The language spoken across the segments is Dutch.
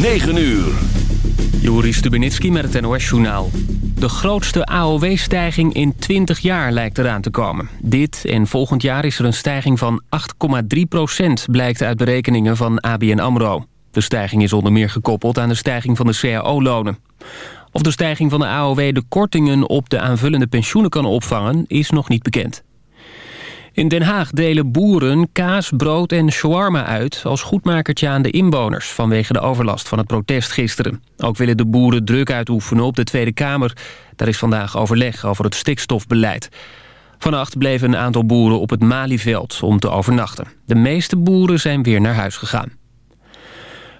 9 uur. Joris Stubenitski met het NOS-journaal. De grootste AOW-stijging in 20 jaar lijkt eraan te komen. Dit en volgend jaar is er een stijging van 8,3 procent... blijkt uit berekeningen van ABN AMRO. De stijging is onder meer gekoppeld aan de stijging van de CAO-lonen. Of de stijging van de AOW de kortingen op de aanvullende pensioenen kan opvangen... is nog niet bekend. In Den Haag delen boeren kaas, brood en shawarma uit... als goedmakertje aan de inwoners vanwege de overlast van het protest gisteren. Ook willen de boeren druk uitoefenen op de Tweede Kamer. Daar is vandaag overleg over het stikstofbeleid. Vannacht bleven een aantal boeren op het Malieveld om te overnachten. De meeste boeren zijn weer naar huis gegaan.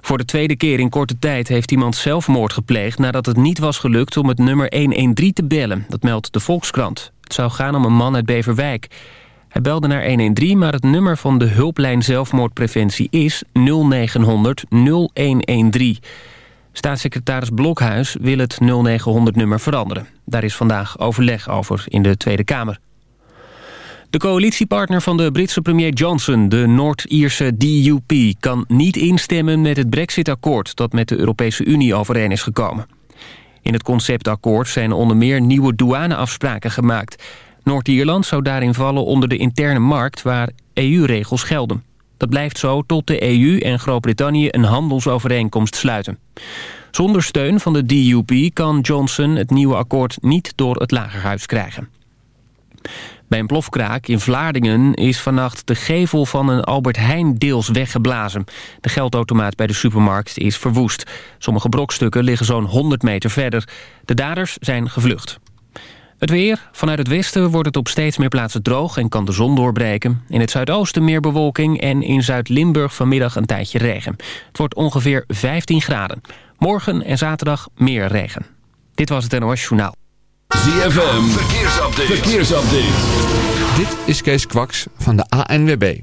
Voor de tweede keer in korte tijd heeft iemand zelfmoord gepleegd... nadat het niet was gelukt om het nummer 113 te bellen. Dat meldt de Volkskrant. Het zou gaan om een man uit Beverwijk... Hij belde naar 113, maar het nummer van de hulplijn zelfmoordpreventie is 0900 0113. Staatssecretaris Blokhuis wil het 0900-nummer veranderen. Daar is vandaag overleg over in de Tweede Kamer. De coalitiepartner van de Britse premier Johnson, de Noord-Ierse DUP... kan niet instemmen met het Brexit-akkoord dat met de Europese Unie overeen is gekomen. In het conceptakkoord zijn onder meer nieuwe douaneafspraken gemaakt... Noord-Ierland zou daarin vallen onder de interne markt waar EU-regels gelden. Dat blijft zo tot de EU en Groot-Brittannië een handelsovereenkomst sluiten. Zonder steun van de DUP kan Johnson het nieuwe akkoord niet door het lagerhuis krijgen. Bij een plofkraak in Vlaardingen is vannacht de gevel van een Albert Heijn deels weggeblazen. De geldautomaat bij de supermarkt is verwoest. Sommige brokstukken liggen zo'n 100 meter verder. De daders zijn gevlucht. Het weer. Vanuit het westen wordt het op steeds meer plaatsen droog en kan de zon doorbreken. In het zuidoosten meer bewolking en in Zuid-Limburg vanmiddag een tijdje regen. Het wordt ongeveer 15 graden. Morgen en zaterdag meer regen. Dit was het NOS Journaal. ZFM. Verkeersupdate. Verkeersupdate. Dit is Kees Kwaks van de ANWB.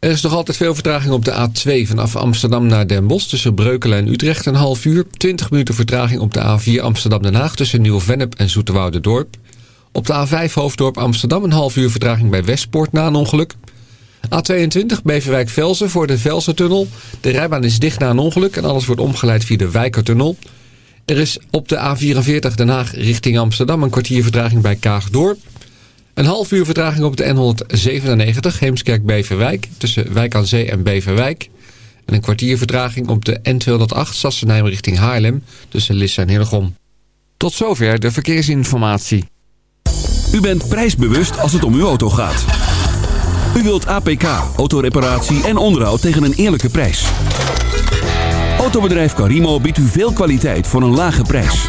Er is nog altijd veel vertraging op de A2 vanaf Amsterdam naar Den Bosch... tussen Breukelen en Utrecht een half uur. 20 minuten vertraging op de A4 Amsterdam-Den Haag... tussen Nieuw-Vennep en Dorp. Op de A5 Hoofddorp Amsterdam een half uur vertraging bij Westpoort na een ongeluk. A22 Beverwijk-Velzen voor de Velsen-tunnel. De rijbaan is dicht na een ongeluk en alles wordt omgeleid via de Wijkertunnel. Er is op de A44 Den Haag richting Amsterdam een kwartier vertraging bij Kaagdorp. Een half uur vertraging op de N197 Heemskerk-Beverwijk tussen Wijk aan Zee en Beverwijk. En een kwartier vertraging op de N208 Sassenheim richting Haarlem tussen Lisse en Hillegom. Tot zover de verkeersinformatie. U bent prijsbewust als het om uw auto gaat. U wilt APK, autoreparatie en onderhoud tegen een eerlijke prijs. Autobedrijf Carimo biedt u veel kwaliteit voor een lage prijs.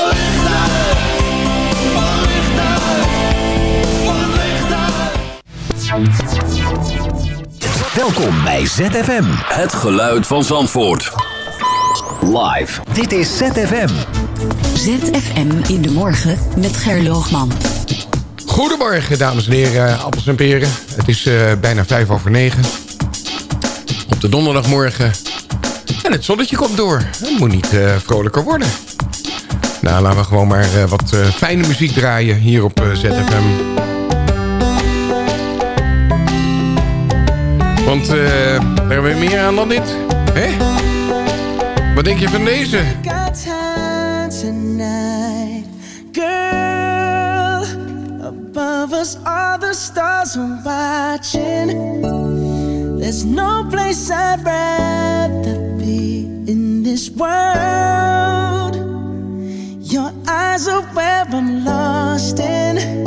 Welkom bij ZFM. Het geluid van Zandvoort. Live. Dit is ZFM. ZFM in de morgen met Gerloogman. Goedemorgen dames en heren, appels en peren. Het is uh, bijna vijf over negen. Op de donderdagmorgen. En het zonnetje komt door. Het moet niet uh, vrolijker worden. Nou, laten we gewoon maar uh, wat fijne muziek draaien hier op ZFM. Want uh, daar hebben meer aan dan dit. Hè? Wat denk je van deze? Girl, above us all the stars are watching. There's no place I'd rather be in this world. Your eyes are where I'm lost in.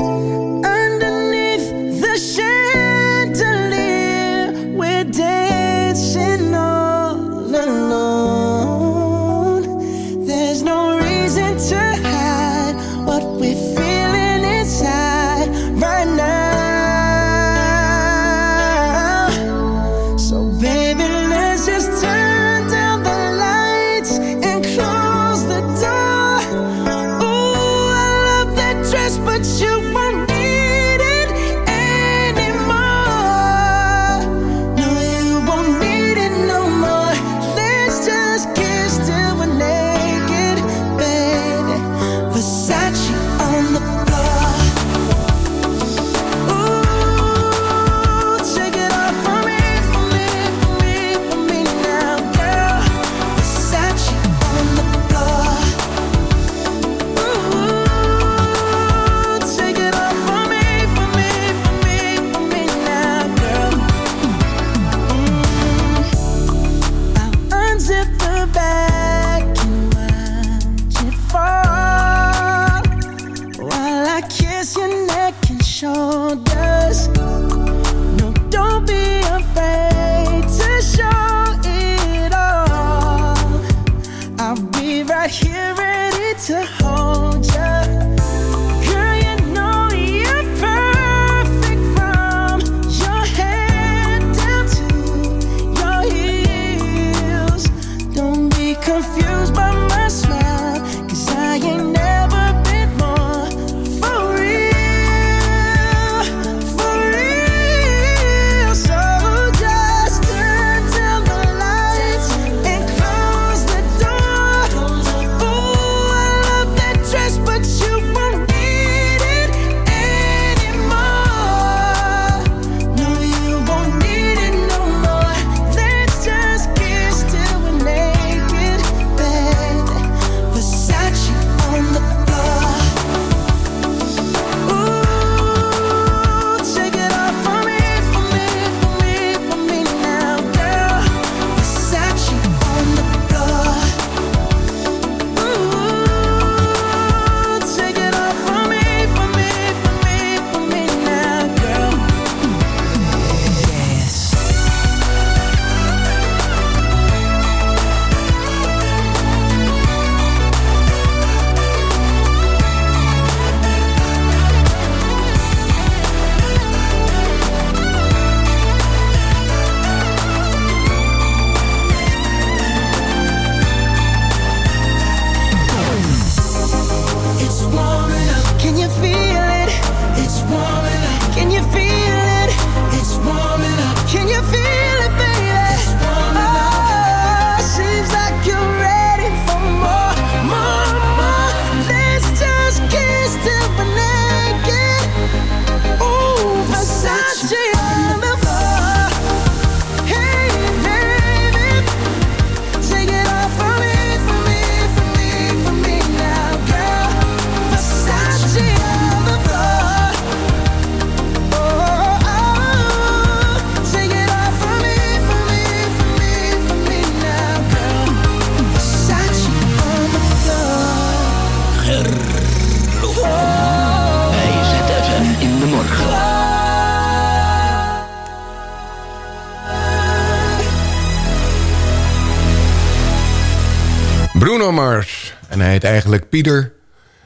Heet eigenlijk Pieter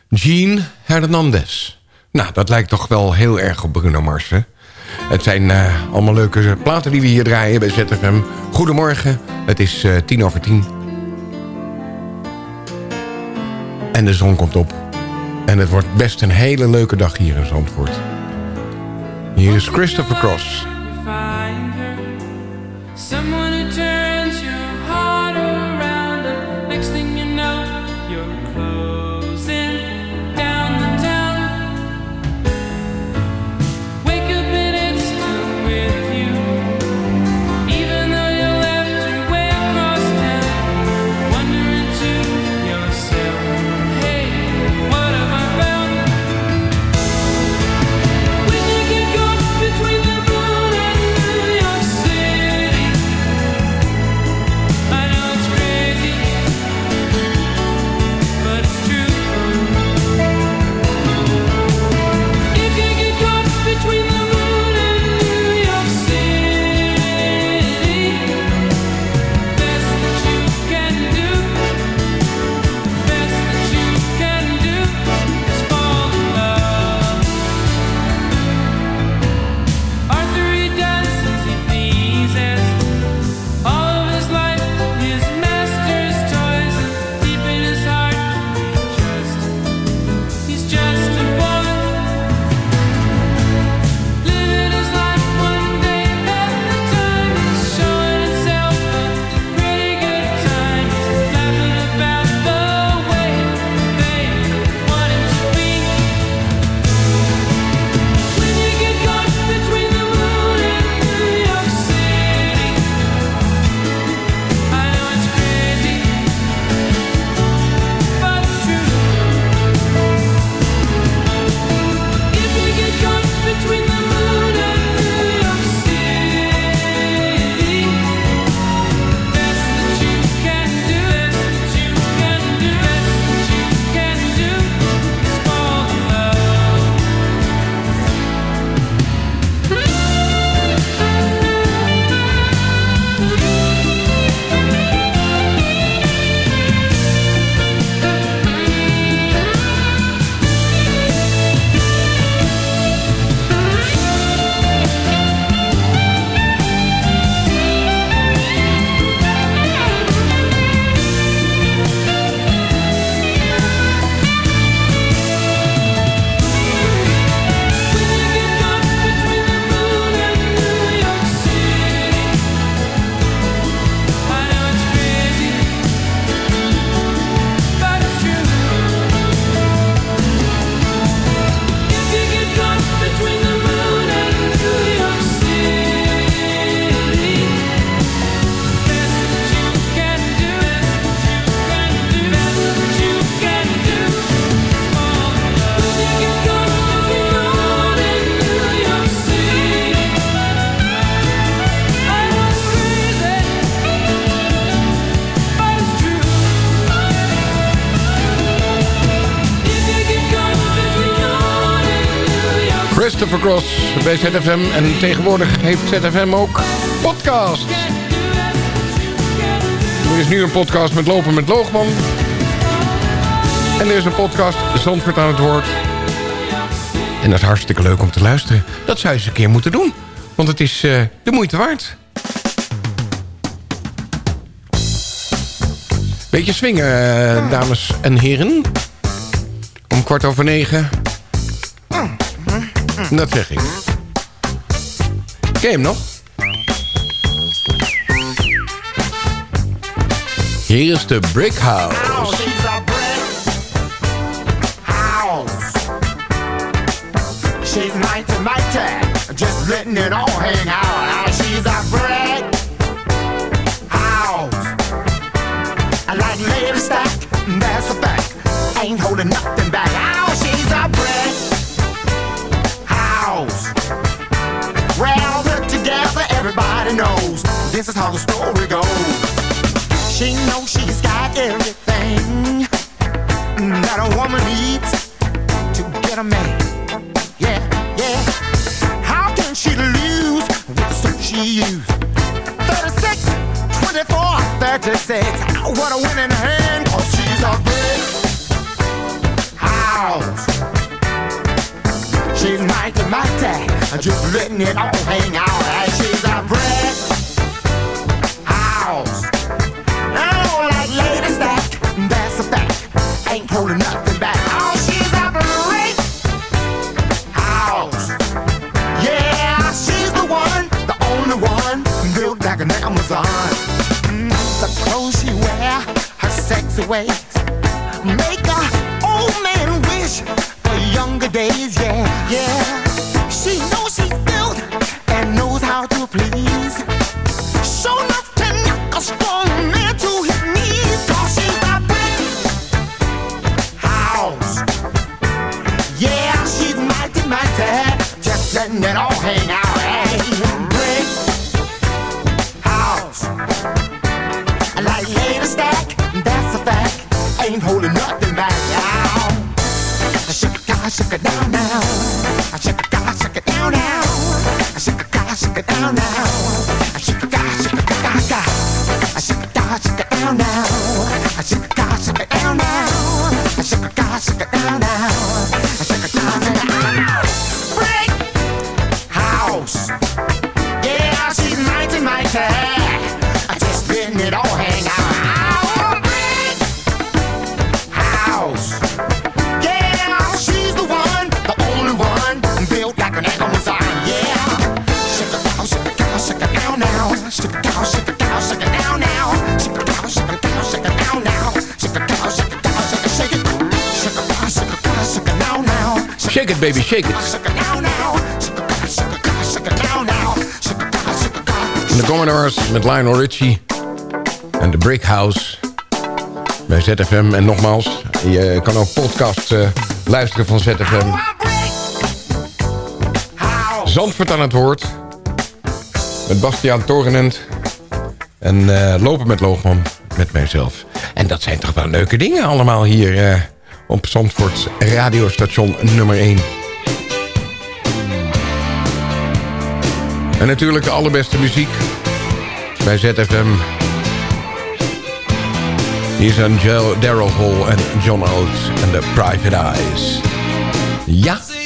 Jean Hernandez. Nou, dat lijkt toch wel heel erg op Bruno Mars, hè? Het zijn uh, allemaal leuke platen die we hier draaien bij ZFM. Goedemorgen, het is uh, tien over tien. En de zon komt op. En het wordt best een hele leuke dag hier in Zandvoort. Hier is Christopher Cross. ZFM. En tegenwoordig heeft ZFM ook podcast. Er is nu een podcast met Lopen met Loogman. En er is een podcast Zandvoort aan het woord. En dat is hartstikke leuk om te luisteren. Dat zou je eens een keer moeten doen. Want het is uh, de moeite waard. Beetje swingen, uh, dames en heren. Om kwart over negen. Dat zeg ik. Nog? Hier is de Brick House. She's mighty, mighty, just letting it all hang out. Ah, she's a brick house. I like lady stack, that's a fact. Ain't holding nothing back. Everybody knows this is how the story goes. She knows she's got everything that a woman needs to get a man. Yeah, yeah. How can she lose with the suit she used? 36, 24, 36. What a winning hand, cause she's a brick house. She's mighty, mighty, just letting it all hang out. Make a old man wish for younger days. Yeah, yeah. She knows she's built and knows how to please. Show enough to knock a strong man to his knees. Cause she's a brick house. Yeah, she's mighty, mighty. Just letting it all down, shake it. De Commodores met Lionel Richie en de Brick House bij ZFM. En nogmaals, je kan ook podcast uh, luisteren van ZFM. Zandvoort aan het woord. Met Bastiaan Torenent. En uh, lopen met Loogman met mijzelf. En dat zijn toch wel leuke dingen allemaal hier uh, op Zandvoorts radiostation nummer 1. En natuurlijk de allerbeste muziek bij ZFM. Hier zijn Daryl Hall en John Oates en de Private Eyes. Ja.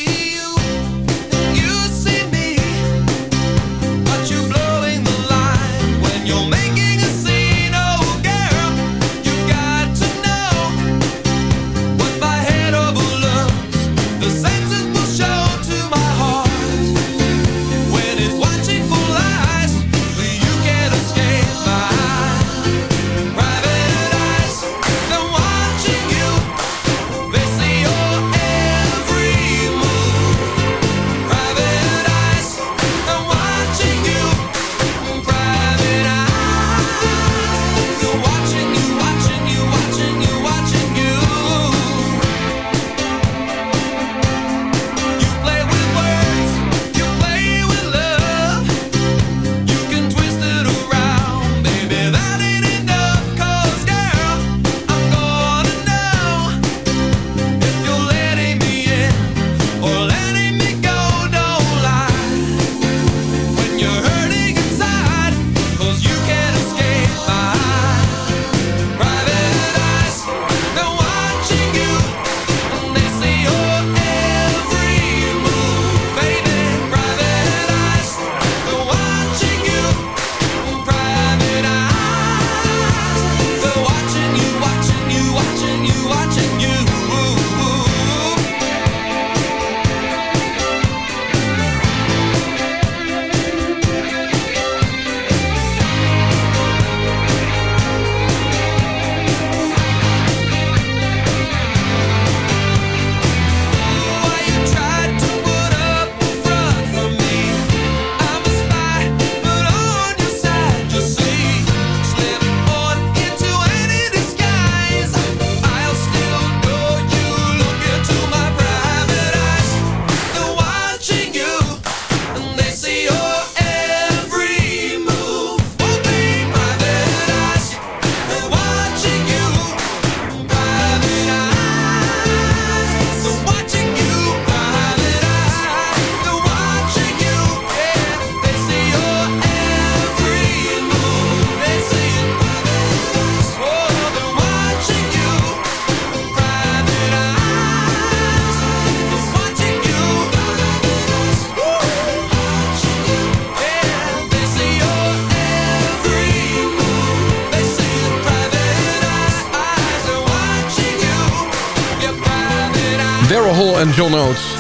John Oates.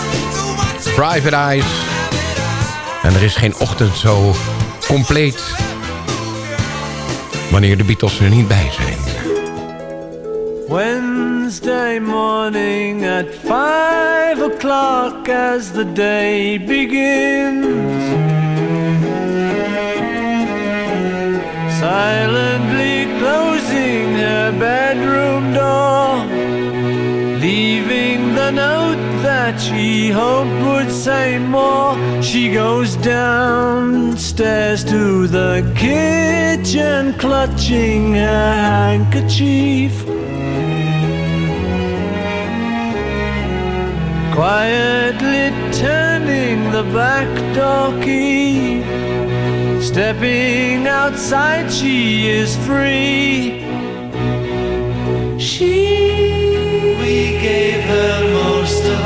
Private Eyes. En er is geen ochtend zo compleet... wanneer de Beatles er niet bij zijn. Wednesday morning at five o'clock as the day begins. Silently closing her bedroom door, leaving the note that she hoped would say more. She goes downstairs to the kitchen, clutching her handkerchief. Quietly turning the back door key. Stepping outside, she is free.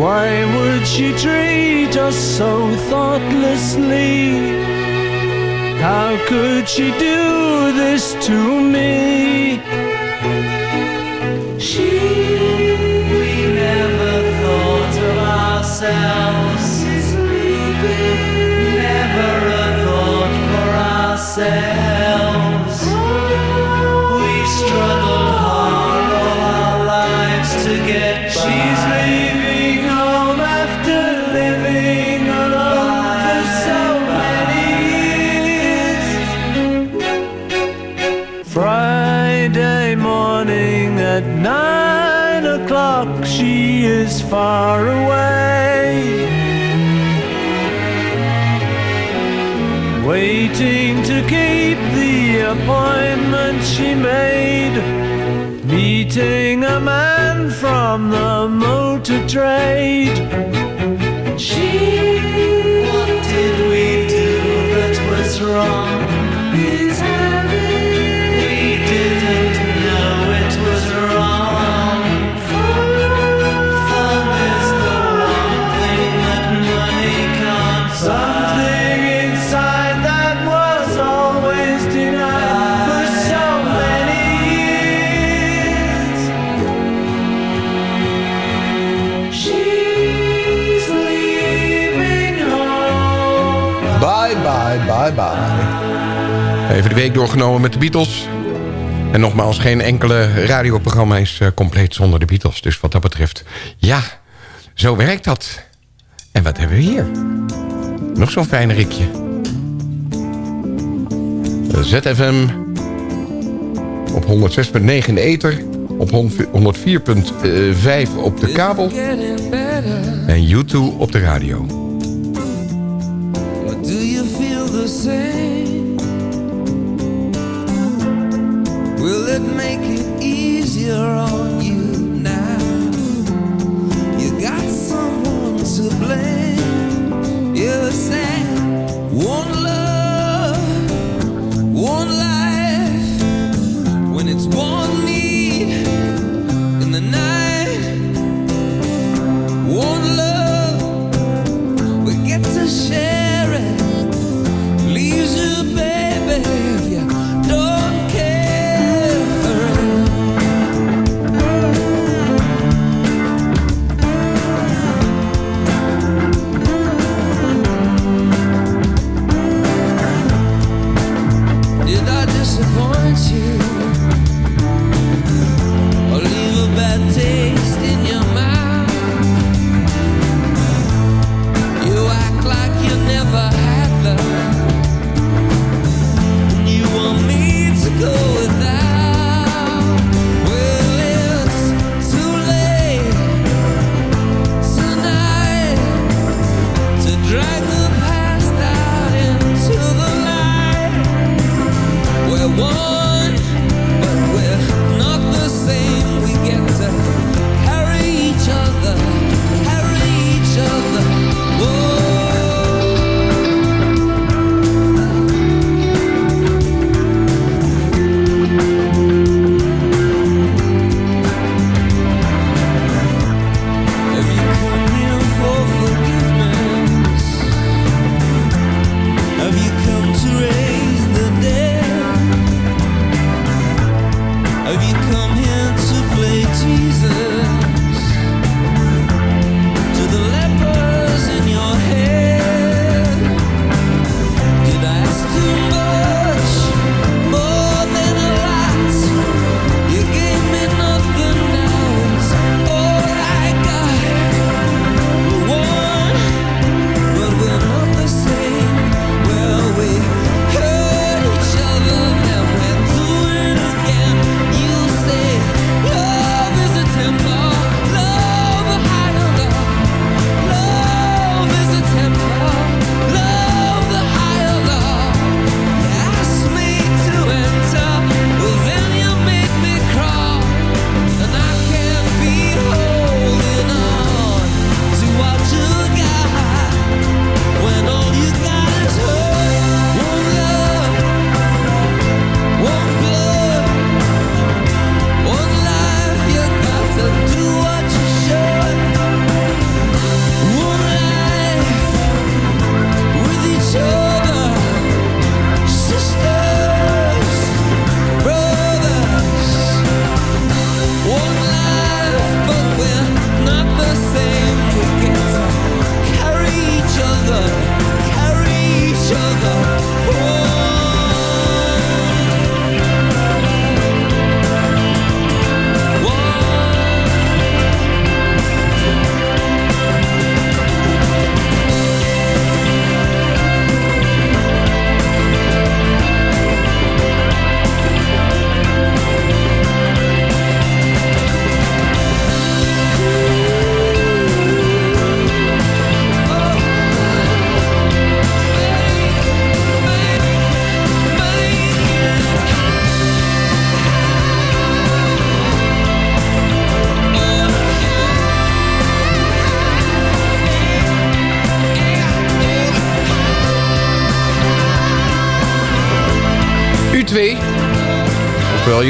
Why would she treat us so thoughtlessly? How could she do this to me? She, we never thought of ourselves. Never a thought for ourselves. Is far away. Waiting to keep the appointment she made. Meeting a man from the motor trade. Week doorgenomen met de Beatles. En nogmaals, geen enkele radioprogramma is eh, compleet zonder de Beatles. Dus wat dat betreft, ja, zo werkt dat. En wat hebben we hier? Nog zo'n fijn rikje. ZFM op 106.9 in de ether. Op 104.5 op de kabel. En YouTube op de radio. One love,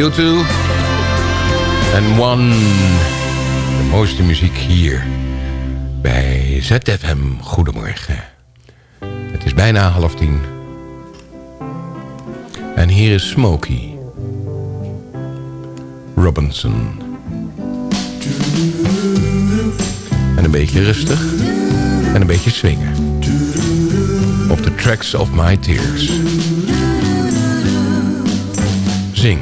U2. En One. De mooiste muziek hier bij ZFM. Goedemorgen. Het is bijna half tien. En hier is Smokey. Robinson. En een beetje rustig. En een beetje swingen. Op de tracks of my tears. Zing.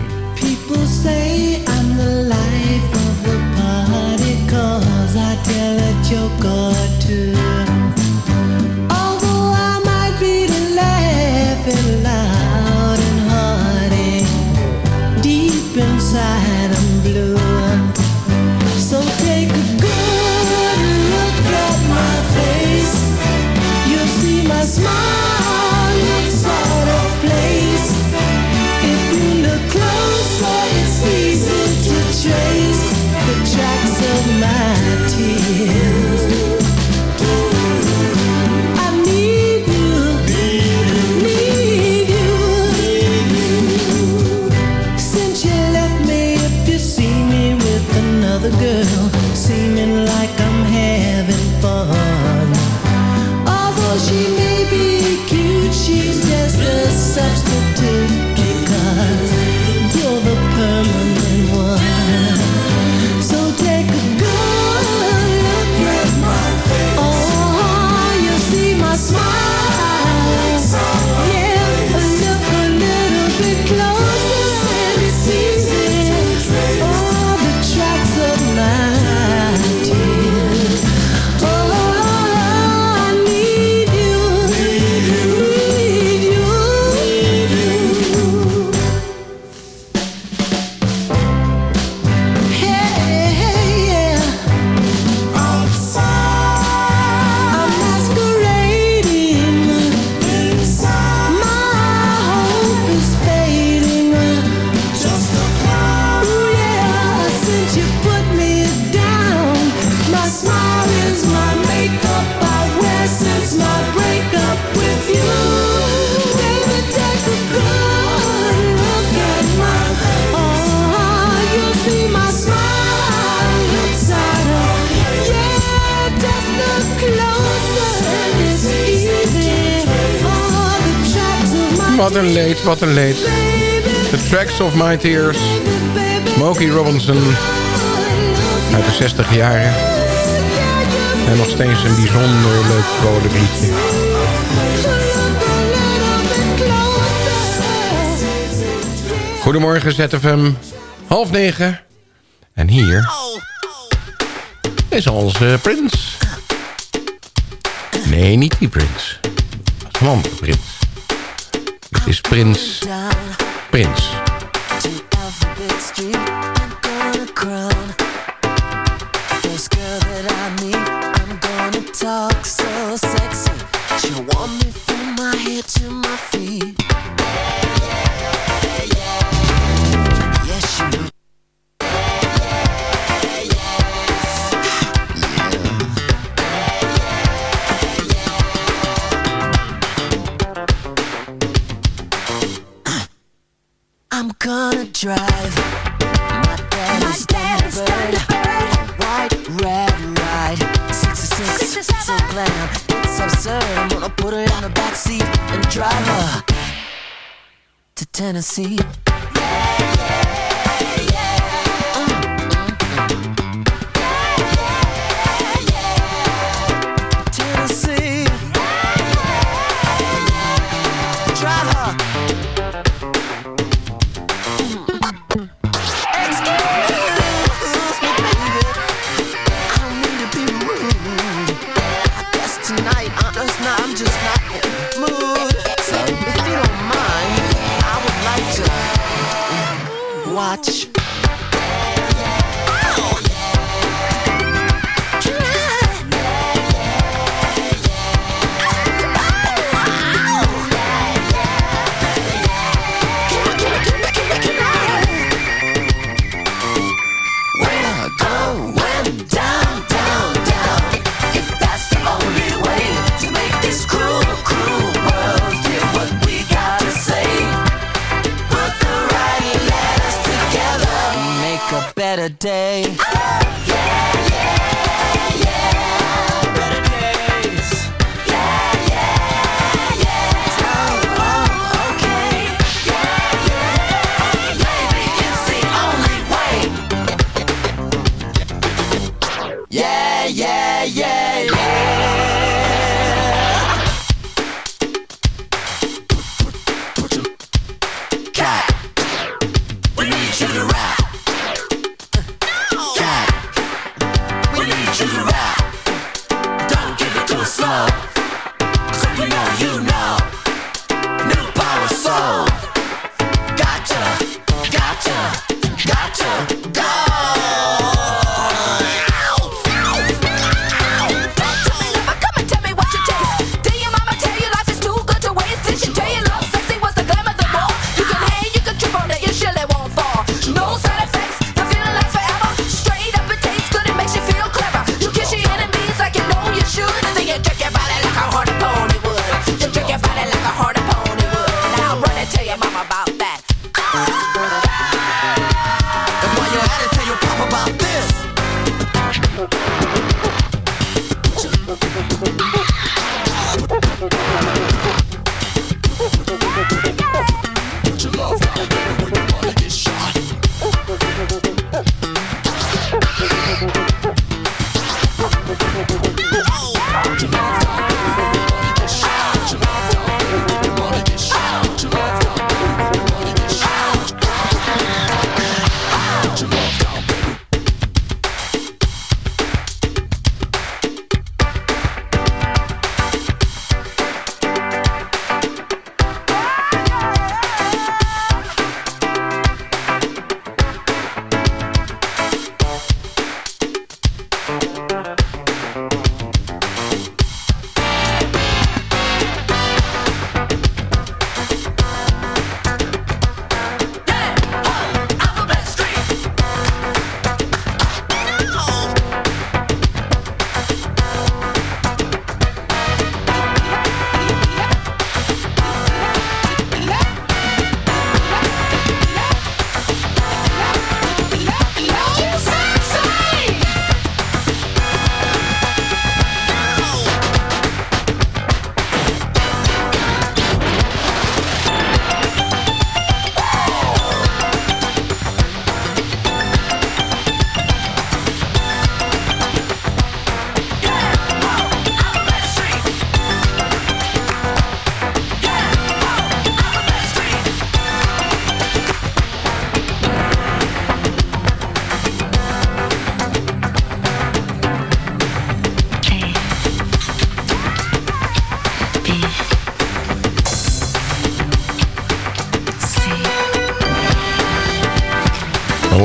Wat een leed, wat een leed. The Tracks of My Tears. Smokey Robinson. Uit de 60 jaren. En nog steeds een bijzonder leuk rode liedje. Goedemorgen ZFM. Half negen. En hier is onze prins. Nee, niet die prins. Gewoon prins. is Prins... Prins. Tennessee.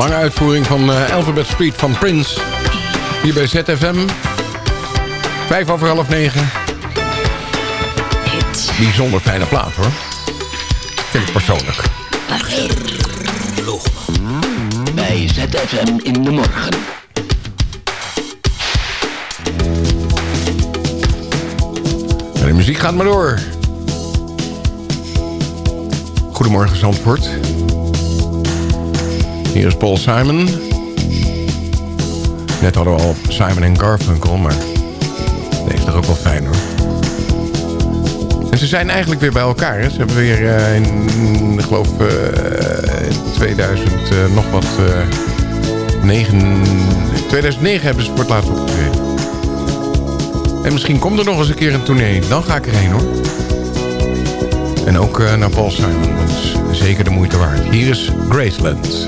Lange uitvoering van eh, Alphabet Street van Prince. Hier bij ZFM. Vijf over half negen. Bijzonder fijne plaat hoor. Vind ik persoonlijk. Bij ZFM in de morgen. En de muziek gaat maar door. Goedemorgen Zandvoort. Hier is Paul Simon. Net hadden we al Simon en Garfunkel, maar deze is toch ook wel fijn hoor. En ze zijn eigenlijk weer bij elkaar. Hè? Ze hebben weer eh, in, ik geloof, eh, 2000 eh, nog wat... eh 9, 2009 hebben ze het laatst. En misschien komt er nog eens een keer een tournee. Dan ga ik erheen hoor. En ook eh, naar Paul Simon. Dat is zeker de moeite waard. Hier is Graceland.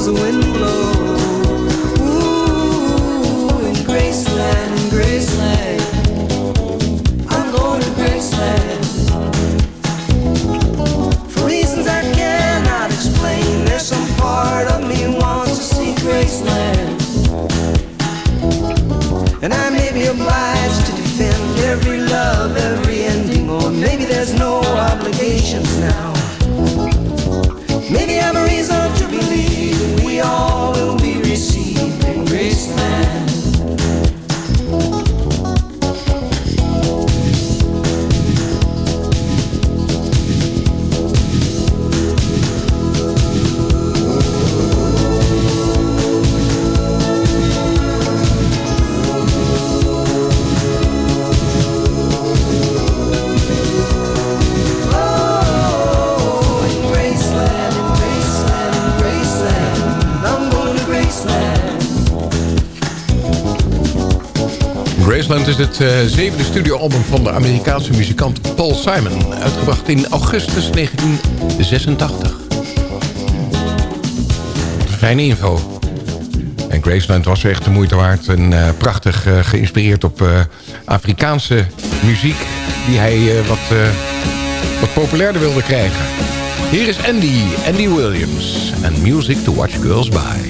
is when is het eh, zevende studioalbum van de Amerikaanse muzikant Paul Simon. Uitgebracht in augustus 1986. Fijne info. En Graceland was echt de moeite waard. En eh, prachtig eh, geïnspireerd op Afrikaanse muziek... die hij wat, wat populairder wilde krijgen. Hier is Andy, Andy Williams. And music to watch girls by.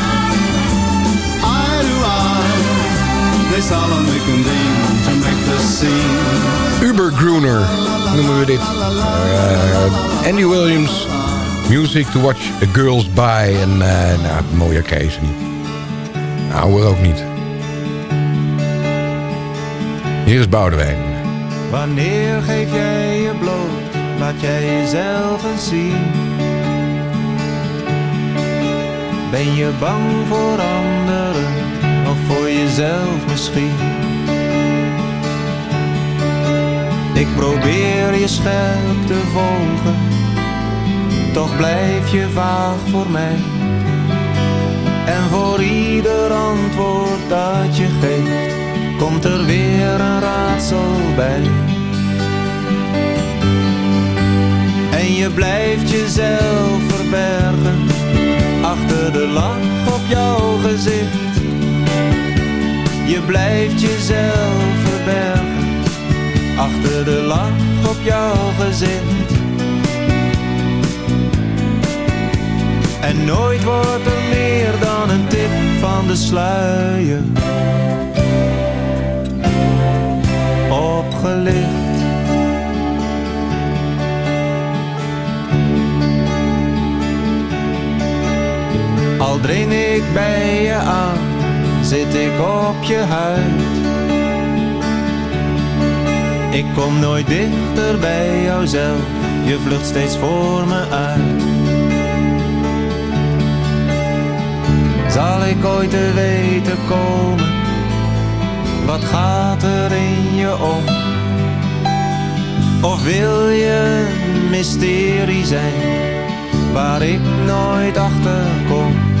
Uber Groener noemen we dit. Eh, Andy Williams, Music to Watch a Girls By. En eh nou, mooier krijg je niet. Nou, ook niet. Hier is Boudewijn. Wanneer geef jij je bloot, laat jij jezelf eens zien. Ben je bang voor anderen voor jezelf misschien? Ik probeer je scherp te volgen, toch blijf je vaag voor mij. En voor ieder antwoord dat je geeft, komt er weer een raadsel bij. En je blijft jezelf verbergen, achter de lach op jouw gezicht. Je blijft jezelf verbergen, achter de lach op jouw gezicht. En nooit wordt er meer dan een tip van de sluier opgelicht. Al dring ik bij je aan, zit ik op je huid. Ik kom nooit dichter bij jouzelf, je vlucht steeds voor me uit. Zal ik ooit te weten komen, wat gaat er in je om? Of wil je een mysterie zijn, waar ik nooit achter kom?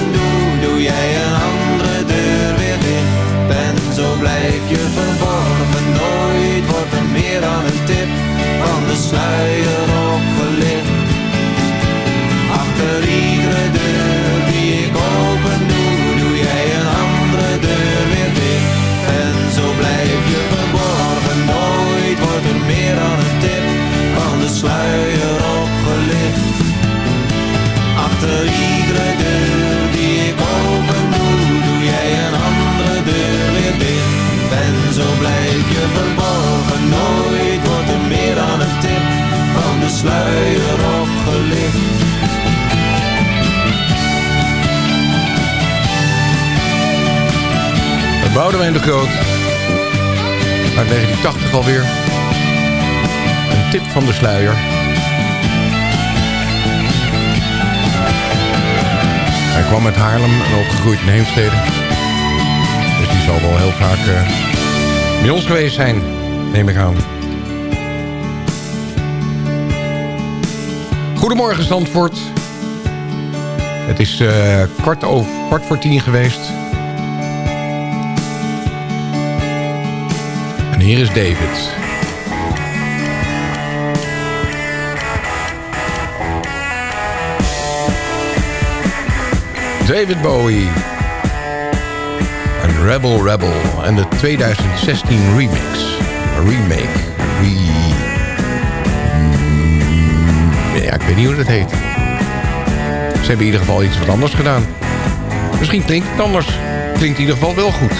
blijf je verborgen, nooit wordt er meer dan een tip van de sluier opgelicht. Boudewijn de Groot. Uit 1980 alweer. Een tip van de sluier. Hij kwam uit Haarlem en opgegroeid in Heemstede. Dus die zal wel heel vaak uh, bij ons geweest zijn, neem ik aan. Goedemorgen Zandvoort. Het is eh, kwart, over, kwart voor tien geweest. hier is David. David Bowie. Een Rebel Rebel. En de 2016 remix. Remake. Re... Mm, ja, ik weet niet hoe dat heet. Ze hebben in ieder geval iets wat anders gedaan. Misschien klinkt het anders. Klinkt in ieder geval wel goed.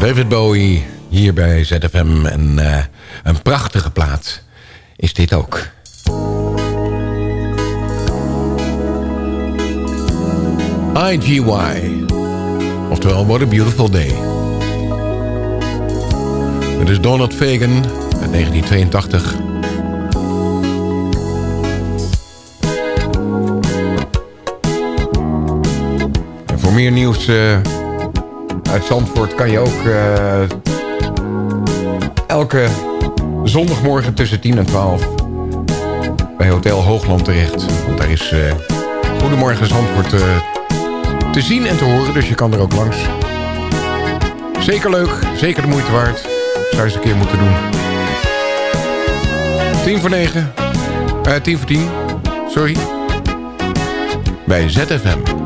David Bowie hier bij ZFM. En eh, een prachtige plaat is dit ook. IGY. Oftewel, What a Beautiful Day. Het is Donald Fagan uit 1982... meer nieuws eh, uit Zandvoort kan je ook eh, elke zondagmorgen tussen 10 en 12 bij Hotel Hoogland terecht. Want daar is eh, Goedemorgen Zandvoort te zien en te horen, dus je kan er ook langs. Zeker leuk, zeker de moeite waard. Zou je eens een keer moeten doen. 10 voor 9, eh, 10 voor 10, sorry. Bij ZFM.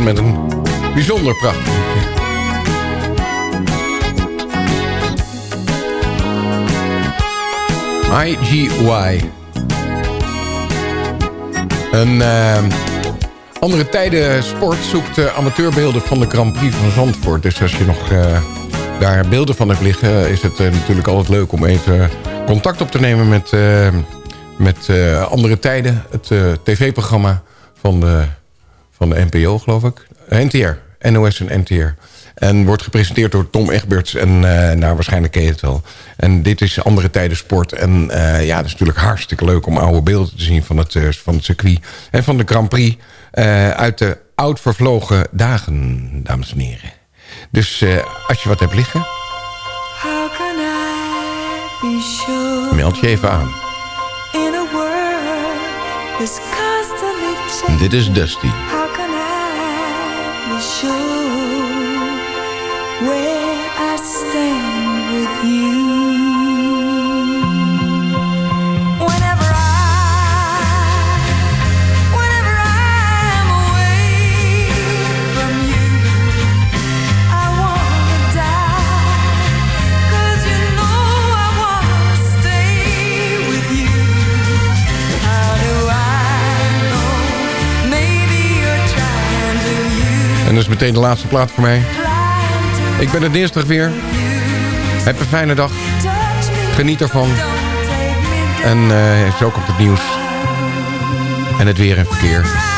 Met een bijzonder prachtig liedje. IGY. Een eh, andere tijden sport zoekt amateurbeelden van de Grand Prix van Zandvoort. Dus als je nog eh, daar beelden van hebt liggen... is het eh, natuurlijk altijd leuk om even contact op te nemen met, met andere tijden. Het tv-programma van de, van de NPO, geloof ik. NTR, NOS en NTR. En wordt gepresenteerd door Tom Egberts. En eh, nou, waarschijnlijk ken je het wel. En dit is andere tijden sport. En eh, ja, het is natuurlijk hartstikke leuk om oude beelden te zien van het, eh, van het circuit. En van de Grand Prix uit de oud vervlogen dagen, dames en heren. Dus als je wat hebt liggen, How can I be sure meld je even aan. in a world constantly dit is Dusty. How can I be sure where I stand En dat is meteen de laatste plaat voor mij. Ik ben het dinsdag weer. Heb een fijne dag. Geniet ervan. En eh zo komt het nieuws. En het weer en verkeer.